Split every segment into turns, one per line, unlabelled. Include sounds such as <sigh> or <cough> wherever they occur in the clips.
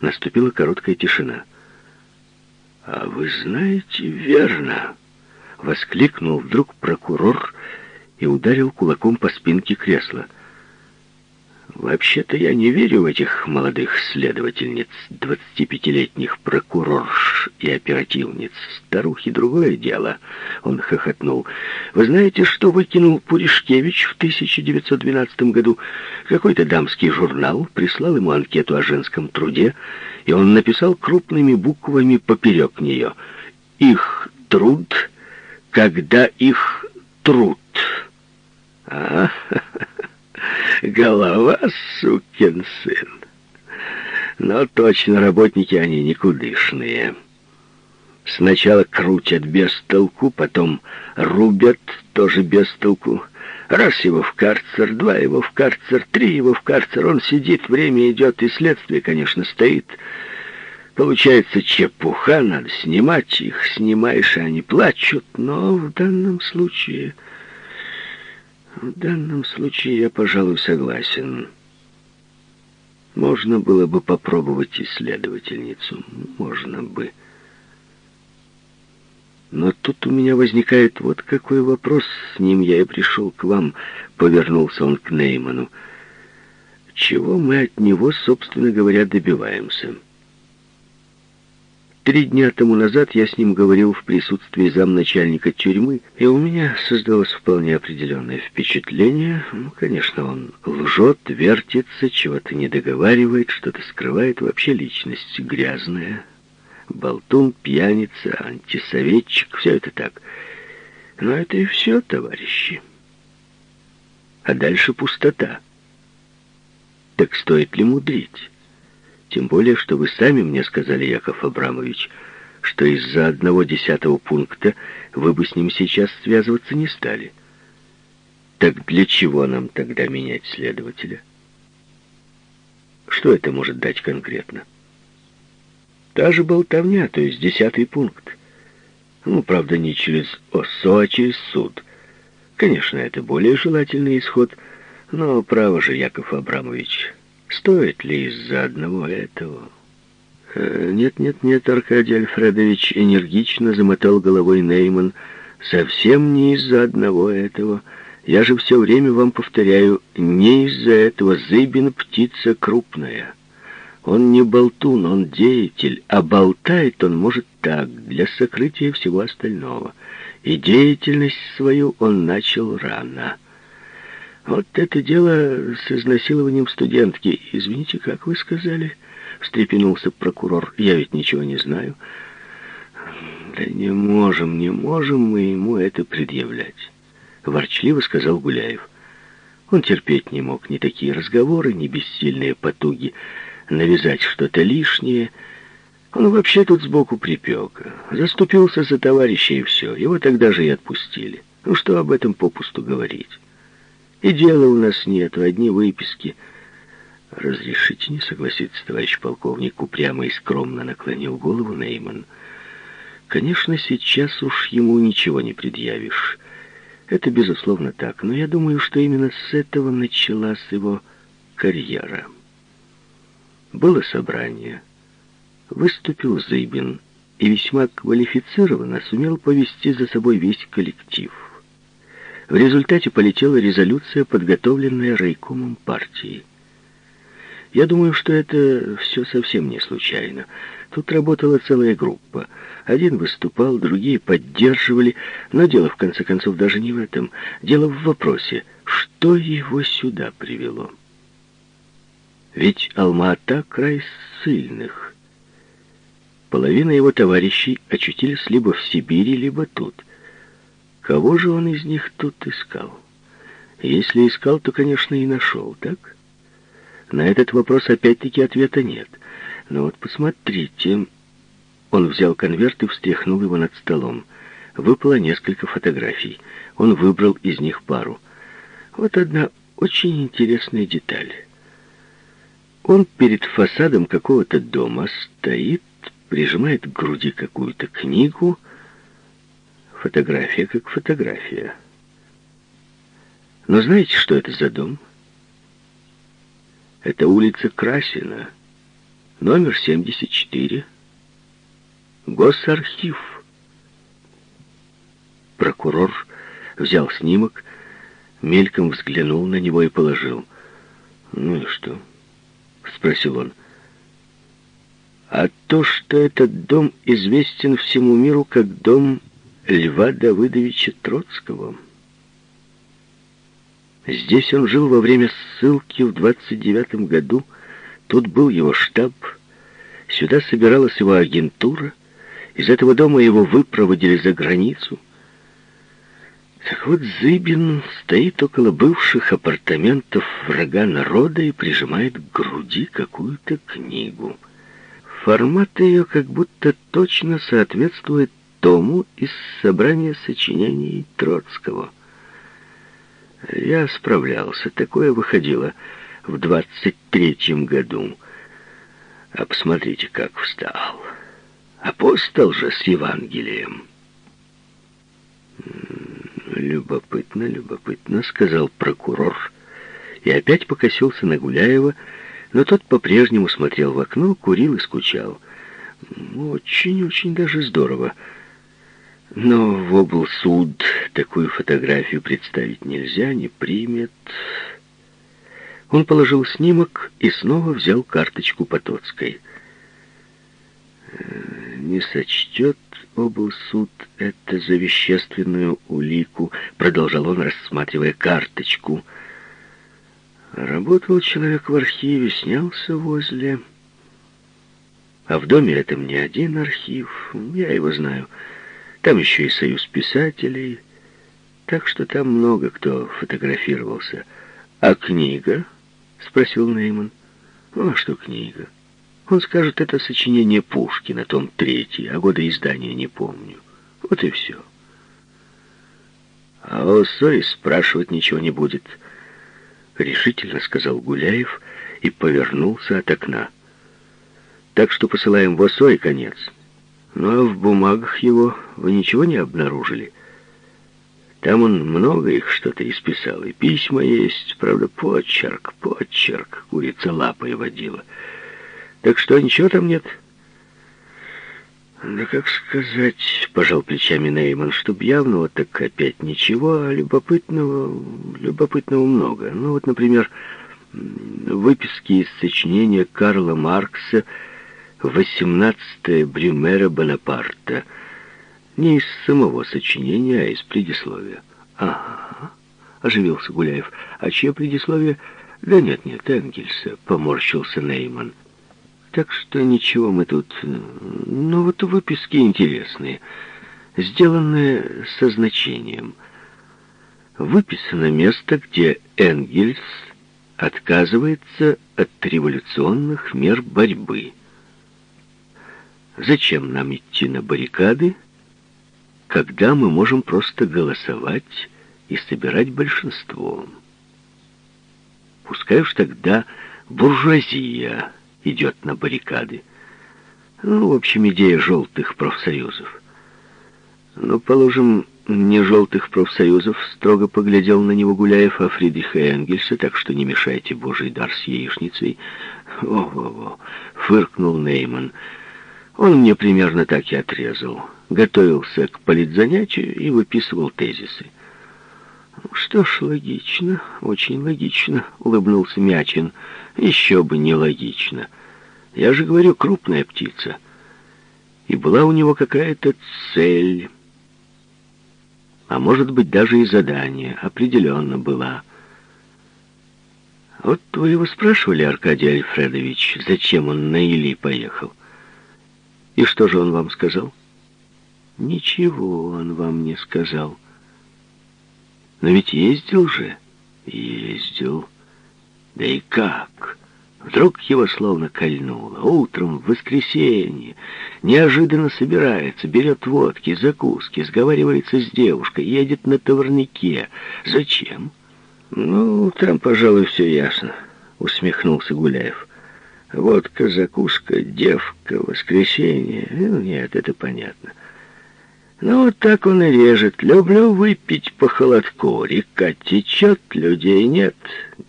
Наступила короткая тишина. «А вы знаете верно!» — воскликнул вдруг прокурор и ударил кулаком по спинке кресла — Вообще-то я не верю в этих молодых следовательниц, двадцатипятилетних прокурорш и оперативниц. Старухи другое дело, он хохотнул. Вы знаете, что выкинул Пуришкевич в 1912 году? Какой-то дамский журнал прислал ему анкету о женском труде, и он написал крупными буквами поперек нее «Их труд, когда их труд». А, <laughs> Голова, сукин сын. Но точно работники они никудышные. Сначала крутят без толку, потом рубят тоже без толку. Раз его в карцер, два его в карцер, три его в карцер. Он сидит, время идет, и следствие, конечно, стоит. Получается чепуха, надо снимать их, снимаешь, и они плачут. Но в данном случае... В данном случае я, пожалуй, согласен. Можно было бы попробовать исследовательницу. Можно бы. Но тут у меня возникает вот какой вопрос. С ним я и пришел к вам. Повернулся он к Нейману. Чего мы от него, собственно говоря, добиваемся? — Три дня тому назад я с ним говорил в присутствии замначальника тюрьмы, и у меня создалось вполне определенное впечатление. Ну, конечно, он лжет, вертится, чего-то не договаривает, что-то скрывает, вообще личность грязная. Болтун, пьяница, антисоветчик, все это так. Но это и все, товарищи. А дальше пустота. Так стоит ли мудрить? Тем более, что вы сами мне сказали, Яков Абрамович, что из-за одного десятого пункта вы бы с ним сейчас связываться не стали. Так для чего нам тогда менять следователя? Что это может дать конкретно? Та же болтовня, то есть десятый пункт. Ну, правда, не через ОСО, а через суд. Конечно, это более желательный исход, но право же, Яков Абрамович, Стоит ли из-за одного этого? Нет, нет, нет, Аркадий Альфредович энергично замотал головой Нейман. Совсем не из-за одного этого. Я же все время вам повторяю, не из-за этого Зыбин птица крупная. Он не болтун, он деятель, а болтает он может так, для сокрытия всего остального. И деятельность свою он начал рано. Вот это дело с изнасилованием студентки. Извините, как вы сказали? Встрепенулся прокурор. Я ведь ничего не знаю. Да не можем, не можем мы ему это предъявлять. Ворчливо сказал Гуляев. Он терпеть не мог ни такие разговоры, ни бессильные потуги навязать что-то лишнее. Он вообще тут сбоку припек. Заступился за товарища и все. Его тогда же и отпустили. Ну что об этом попусту говорить? И дела у нас нет, одни выписки. Разрешите не согласиться, товарищ полковник, упрямо и скромно наклонил голову Нейман. Конечно, сейчас уж ему ничего не предъявишь. Это, безусловно, так, но я думаю, что именно с этого началась его карьера. Было собрание. Выступил Зыбин и весьма квалифицированно сумел повести за собой весь коллектив. В результате полетела резолюция, подготовленная райкомом партии. Я думаю, что это все совсем не случайно. Тут работала целая группа. Один выступал, другие поддерживали, но дело, в конце концов, даже не в этом. Дело в вопросе, что его сюда привело. Ведь Алма-Ата — край сильных. Половина его товарищей очутились либо в Сибири, либо тут. Кого же он из них тут искал? Если искал, то, конечно, и нашел, так? На этот вопрос опять-таки ответа нет. Но вот посмотрите. Он взял конверт и встряхнул его над столом. Выпало несколько фотографий. Он выбрал из них пару. Вот одна очень интересная деталь. Он перед фасадом какого-то дома стоит, прижимает к груди какую-то книгу, Фотография как фотография. Но знаете, что это за дом? Это улица Красина. Номер 74. Госархив. Прокурор взял снимок, мельком взглянул на него и положил. «Ну и что?» — спросил он. «А то, что этот дом известен всему миру как дом Льва Давыдовича Троцкого». Здесь он жил во время ссылки в 29 году. Тут был его штаб. Сюда собиралась его агентура. Из этого дома его выпроводили за границу. Так вот, Зыбин стоит около бывших апартаментов врага народа и прижимает к груди какую-то книгу. Формат ее как будто точно соответствует тому из собрания сочинений Троцкого. Я справлялся. Такое выходило в двадцать третьем году. А посмотрите, как встал. Апостол же с Евангелием. «Любопытно, любопытно», — сказал прокурор. И опять покосился на Гуляева, но тот по-прежнему смотрел в окно, курил и скучал. «Очень-очень даже здорово». Но в облсуд такую фотографию представить нельзя, не примет. Он положил снимок и снова взял карточку Потоцкой. Э, не сочтет облсуд это за вещественную улику, продолжал он, рассматривая карточку. Работал человек в архиве, снялся возле... А в доме этом не один архив, я его знаю. Там еще и союз писателей, так что там много кто фотографировался. А книга? Спросил Нейман. Ну, а что книга? Он скажет, это сочинение Пушкина, том третий, а года издания не помню. Вот и все. А о Сой спрашивать ничего не будет, решительно сказал Гуляев и повернулся от окна. Так что посылаем в Осой конец. Ну а в бумагах его вы ничего не обнаружили? Там он много их что-то исписал, и письма есть, правда, почерк, почерк, курица лапой водила. Так что ничего там нет? Да как сказать, пожал плечами Нейман, чтоб явного так опять ничего, а любопытного, любопытного много. Ну вот, например, выписки из сочинения Карла Маркса «Восемнадцатое Брюмера Бонапарта». Не из самого сочинения, а из предисловия. «Ага», — оживился Гуляев. «А чье предисловие?» «Да нет-нет, Энгельса», — поморщился Нейман. «Так что ничего мы тут... Ну вот выписки интересные, сделанные со значением. Выписано место, где Энгельс отказывается от революционных мер борьбы». Зачем нам идти на баррикады, когда мы можем просто голосовать и собирать большинство? Пускай уж тогда буржуазия идет на баррикады. Ну, в общем, идея желтых профсоюзов. Ну, положим, не желтых профсоюзов, строго поглядел на него Гуляев, а Фридриха Энгельса, так что не мешайте божий дар с яичницей. О-о-о, фыркнул Нейман. Он мне примерно так и отрезал. Готовился к политзанятию и выписывал тезисы. «Ну «Что ж, логично, очень логично», — улыбнулся Мячин. «Еще бы не логично. Я же говорю, крупная птица. И была у него какая-то цель. А может быть, даже и задание. Определенно была». «Вот вы его спрашивали, Аркадий Альфредович, зачем он на Или поехал?» И что же он вам сказал? Ничего он вам не сказал. Но ведь ездил же. Ездил. Да и как? Вдруг его словно кольнуло. Утром, в воскресенье, неожиданно собирается, берет водки, закуски, сговаривается с девушкой, едет на товарнике. Зачем? Ну, там, пожалуй, все ясно, усмехнулся Гуляев. Водка, закуска, девка, воскресенье. Ну, нет, это понятно. Ну, вот так он и режет. Люблю выпить по холодку. Река течет, людей нет.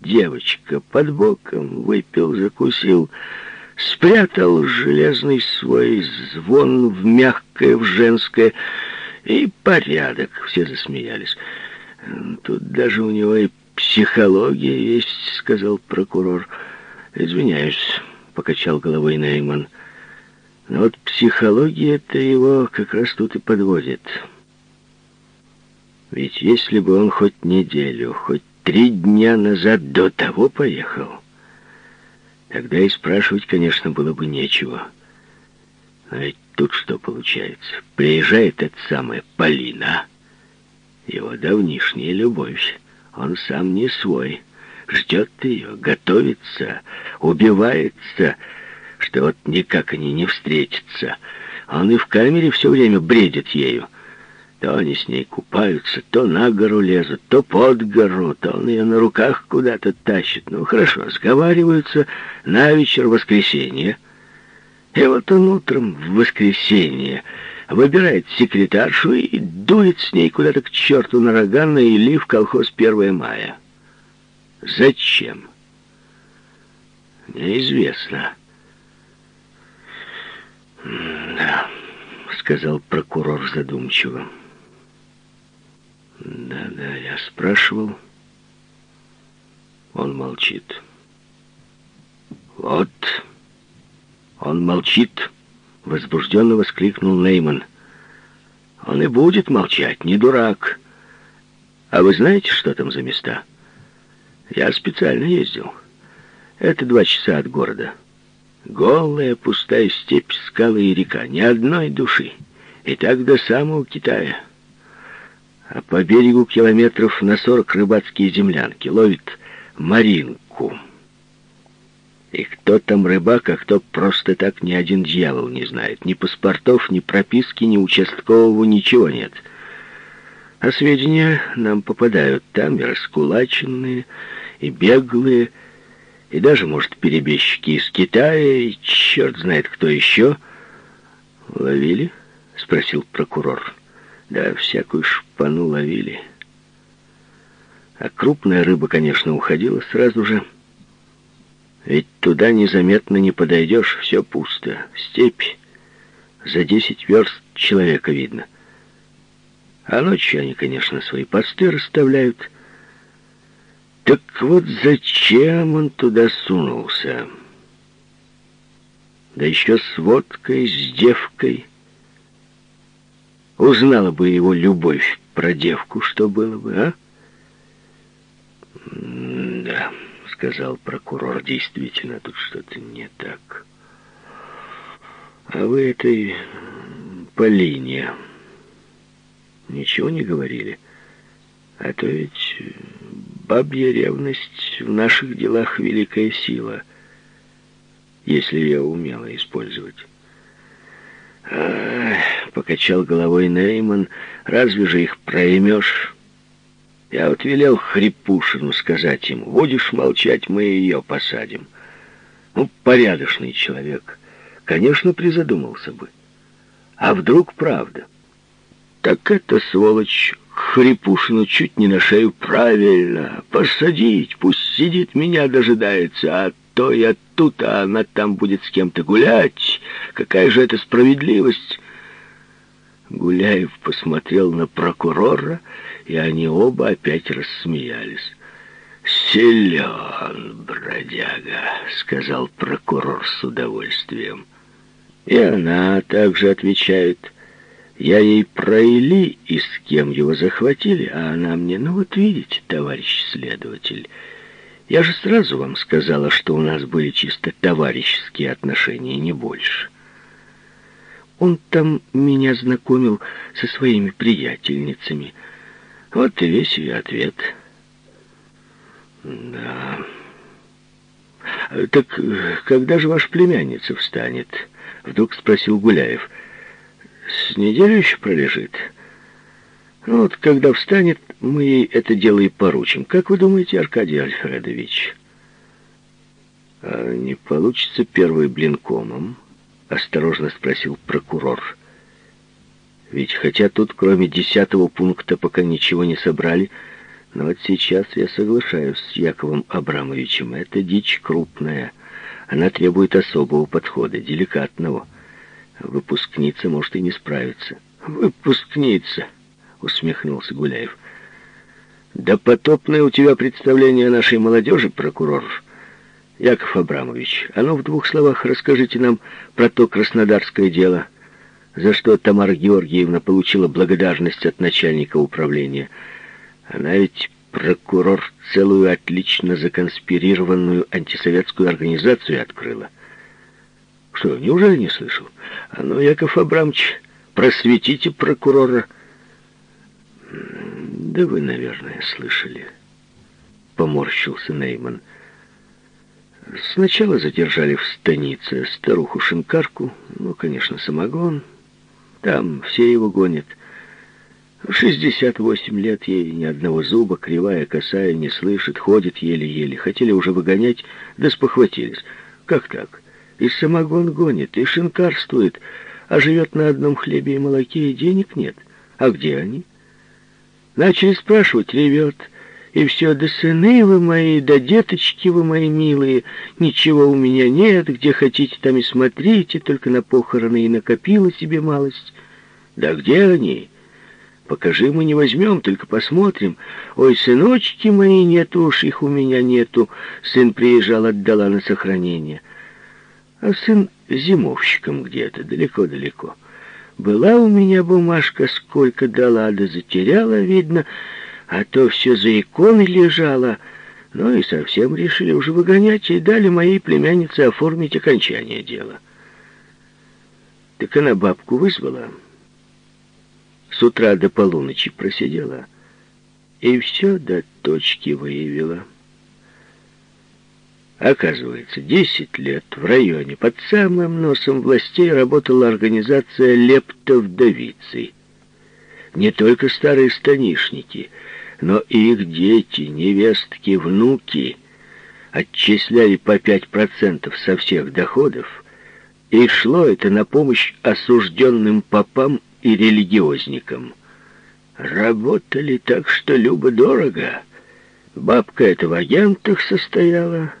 Девочка под боком. Выпил, закусил. спрятал железный свой звон в мягкое, в женское, и порядок. Все засмеялись. Тут даже у него и психология есть, сказал прокурор. Извиняюсь, покачал головой Нейман. Но вот психология-то его как раз тут и подводит. Ведь если бы он хоть неделю, хоть три дня назад до того поехал, тогда и спрашивать, конечно, было бы нечего. А ведь тут что получается? Приезжает эта самая Полина, его давнишняя любовь. Он сам не свой, ждет ее, готовится, убивается, что вот никак они не встретятся. Он и в камере все время бредит ею. То они с ней купаются, то на гору лезут, то под гору, то он ее на руках куда-то тащит. Ну, хорошо, сговариваются на вечер воскресенья. И вот он утром в воскресенье выбирает секретаршу и дует с ней куда-то к черту на рога на или в колхоз 1 мая. Зачем? Неизвестно. «Да», — сказал прокурор задумчиво. Да-да, я спрашивал. Он молчит. Вот, он молчит, возбужденно воскликнул Нейман. Он и будет молчать, не дурак. А вы знаете, что там за места? Я специально ездил. Это два часа от города. Голая пустая степь, скалы и река, ни одной души. И так до самого Китая а по берегу километров на сорок рыбацкие землянки. Ловит маринку. И кто там рыбак, а кто просто так ни один дьявол не знает. Ни паспортов, ни прописки, ни участкового, ничего нет. А сведения нам попадают там и раскулаченные, и беглые, и даже, может, перебежчики из Китая, и черт знает кто еще. «Ловили?» — спросил прокурор. Да, всякую шпану ловили. А крупная рыба, конечно, уходила сразу же. Ведь туда незаметно не подойдешь, все пусто. Степь. За десять верст человека видно. А ночью они, конечно, свои посты расставляют. Так вот зачем он туда сунулся? Да еще с водкой, с девкой — Узнала бы его любовь про девку, что было бы, а? «Да», — сказал прокурор, — «действительно, тут что-то не так. А вы этой Полине ничего не говорили? А то ведь бабья ревность в наших делах великая сила, если ее умела использовать». «Ах!» покачал головой Нейман. «Разве же их проймешь?» Я вот велел Хрипушину сказать ему, «Будешь молчать, мы ее посадим». Ну, порядочный человек, конечно, призадумался бы. А вдруг правда? Так это, сволочь, Хрипушину чуть не на шею правильно. Посадить, пусть сидит, меня дожидается, а то я тут, а она там будет с кем-то гулять. Какая же это справедливость? Гуляев посмотрел на прокурора, и они оба опять рассмеялись. «Силен, бродяга», — сказал прокурор с удовольствием. И она также отвечает, «Я ей про и с кем его захватили, а она мне, ну вот видите, товарищ следователь, я же сразу вам сказала, что у нас были чисто товарищеские отношения, не больше». Он там меня знакомил со своими приятельницами. Вот и весь ее ответ. Да. Так когда же ваша племянница встанет? Вдруг спросил Гуляев. С неделю еще пролежит. Ну вот, когда встанет, мы ей это дело и поручим. Как вы думаете, Аркадий Альфредович? А не получится первый блинкомом? — осторожно спросил прокурор. «Ведь хотя тут кроме десятого пункта пока ничего не собрали, но вот сейчас я соглашаюсь с Яковом Абрамовичем. Это дичь крупная. Она требует особого подхода, деликатного. Выпускница может и не справиться. Выпускница, усмехнулся Гуляев. Да потопное у тебя представление о нашей молодежи, прокурор. Яков Абрамович, а ну в двух словах расскажите нам про то краснодарское дело, за что Тамара Георгиевна получила благодарность от начальника управления. Она ведь прокурор целую отлично законспирированную антисоветскую организацию открыла. Что, неужели не слышал? А ну, Яков Абрамович, просветите прокурора. Да вы, наверное, слышали. Поморщился Нейман. Сначала задержали в станице старуху-шинкарку, ну, конечно, самогон. Там все его гонят. В 68 лет ей ни одного зуба, кривая, косая, не слышит, ходит еле-еле. Хотели уже выгонять, да спохватились. Как так? И самогон гонит, и шинкарствует, а живет на одном хлебе и молоке, и денег нет. А где они? Начали спрашивать, ревет. И все, да сыны вы мои, да деточки вы мои милые, ничего у меня нет, где хотите, там и смотрите, только на похороны и накопила себе малость. Да где они? Покажи, мы не возьмем, только посмотрим. Ой, сыночки мои, нету уж их у меня нету. Сын приезжал, отдала на сохранение. А сын зимовщиком где-то, далеко-далеко. Была у меня бумажка, сколько дала, да затеряла, видно, а то все за иконой лежало. Ну и совсем решили уже выгонять и дали моей племяннице оформить окончание дела. Так она бабку вызвала, с утра до полуночи просидела и все до точки выявила. Оказывается, десять лет в районе под самым носом властей работала организация лептовдовицы. Не только старые станишники, но и их дети, невестки, внуки отчисляли по пять процентов со всех доходов, и шло это на помощь осужденным попам и религиозникам. Работали так, что любо-дорого. Бабка эта в агентах состояла,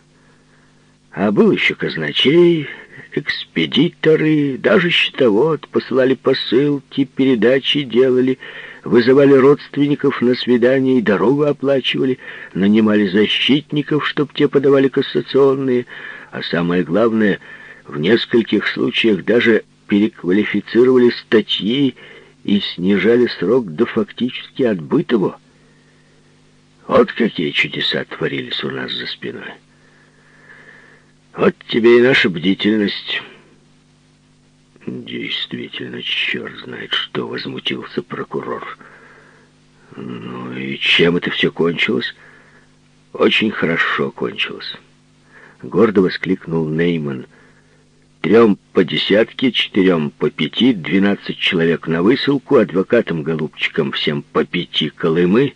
а был еще казначей, экспедиторы, даже счетовод, посылали посылки, передачи делали, вызывали родственников на свидание и дорогу оплачивали, нанимали защитников, чтоб те подавали кассационные, а самое главное, в нескольких случаях даже переквалифицировали статьи и снижали срок до фактически отбытого. Вот какие чудеса творились у нас за спиной. Вот тебе и наша бдительность. Действительно, черт знает, что возмутился прокурор. Ну и чем это все кончилось? Очень хорошо кончилось. Гордо воскликнул Нейман — Трем по десятке, четырем по пяти, двенадцать человек на высылку, адвокатам-голубчикам всем по пяти колымы.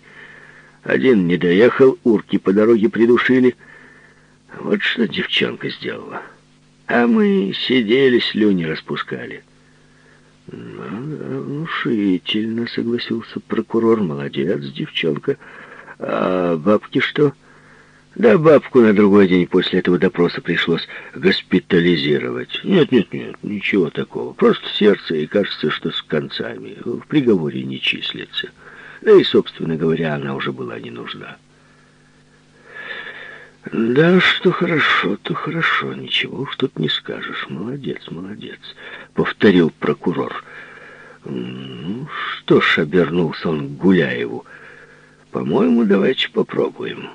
Один не доехал, урки по дороге придушили. Вот что девчонка сделала. А мы сидели, слюни распускали. Ну, внушительно, согласился прокурор. Молодец, девчонка. А бабки что? — да бабку на другой день после этого допроса пришлось госпитализировать. Нет, нет, нет, ничего такого. Просто сердце, и кажется, что с концами. В приговоре не числится. Да и, собственно говоря, она уже была не нужна. Да, что хорошо, то хорошо. Ничего уж тут не скажешь. Молодец, молодец, повторил прокурор. Ну, что ж, обернулся он к Гуляеву. По-моему, давайте попробуем.